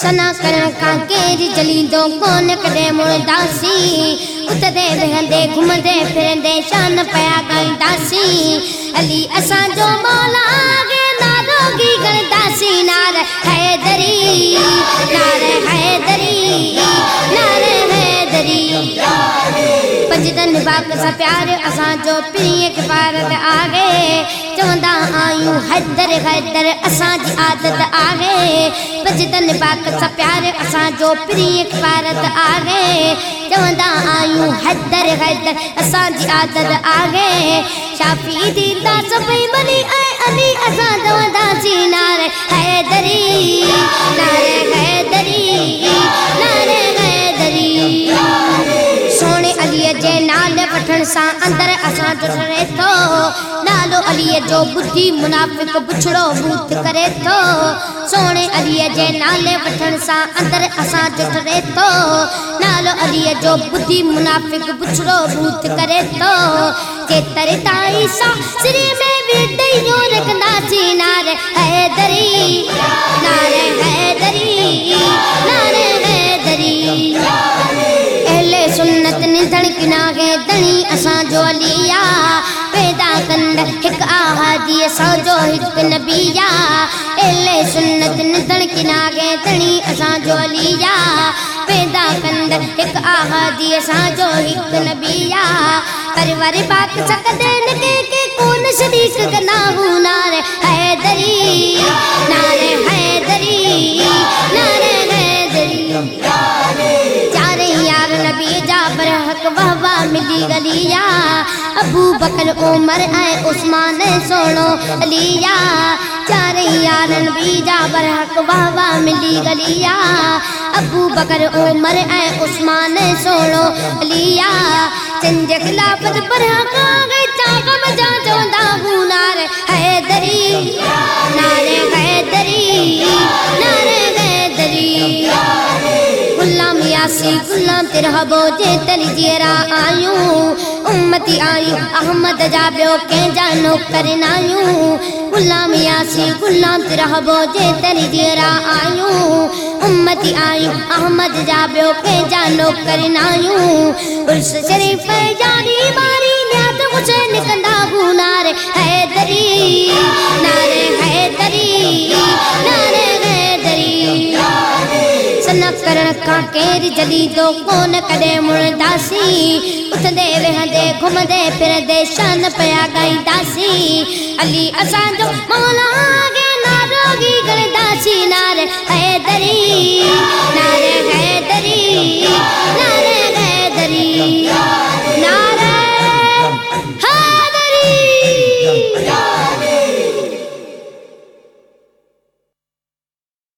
سنا کرا کا کیری کون کدے مڑ داسی اتدے رہندے گھمدے پھرندے شان پیا کن داسی علی اساں جو مولا آگے ناروگی کن داسی نار حیدری نار حیدری نار حیدری پنجدن باک سا پیار اساں جو پیئے کے آگے چوندا آیوں حیدر حیدر اساں جی عادت آوے۔ بجدن پاک سا پیار، اساں جو پری بھارت آوے۔ چوندا آیوں حیدر حیدر اساں جی عادت آوے۔ شافی دیندا سبئی بنی اے علی، اساں چوندا جی نارے ڈسن سا اندر اسا جسرے تو لالو علی جو بدھی منافق بچھڑو بوت کرے تو، سونے علی جے نالے وٹھن سا اندر اسا جسرے تو لالو علی جو بدھی منافق بچھڑو بوت کرے تو، کہ تر تائی سا سری میں بھی دیوں رکھنا سینار ہے دری ہے دری۔ دھڑکنا گے دھڑی اساں جو علیا پیدا کند ہک آہادی اساں جو ہک نبیا اے لے سنت نے دھڑکنا گے دھڑی اساں جو علیا پیدا کند ہک آہادی اساں جو ہک نبیا پرور پاک سکدین کے کے کون صدیق گناہو حق واہ ملی گلیا۔ ابو بکر، عمر، اے عثمان سوڑو علیا چارے یارن بھی جا بر حق واہ ملی گلیا۔ ابو بکر، عمر، اے عثمان سوڑو علیا چنج خلافت پر حق آگے چاہ سنا تیرا بو جے تلی جیرا آیوں امتی آئی احمد جا بیو کے جانو کرن آئیوں غلام یاسی غلام تیرا بو جے تلی جیرا آئیوں۔ امتی آئی احمد جا بیو کے جانو کرن آئیوں ارس شریف پر جانی باری نیاد مجھے نکندہ ہو کرن کا کیر جدی کون کدے مڑدا سی اٹھدے وہدے گھمدے پھردے شان پیا گائیدا سی علی اساں جو مولا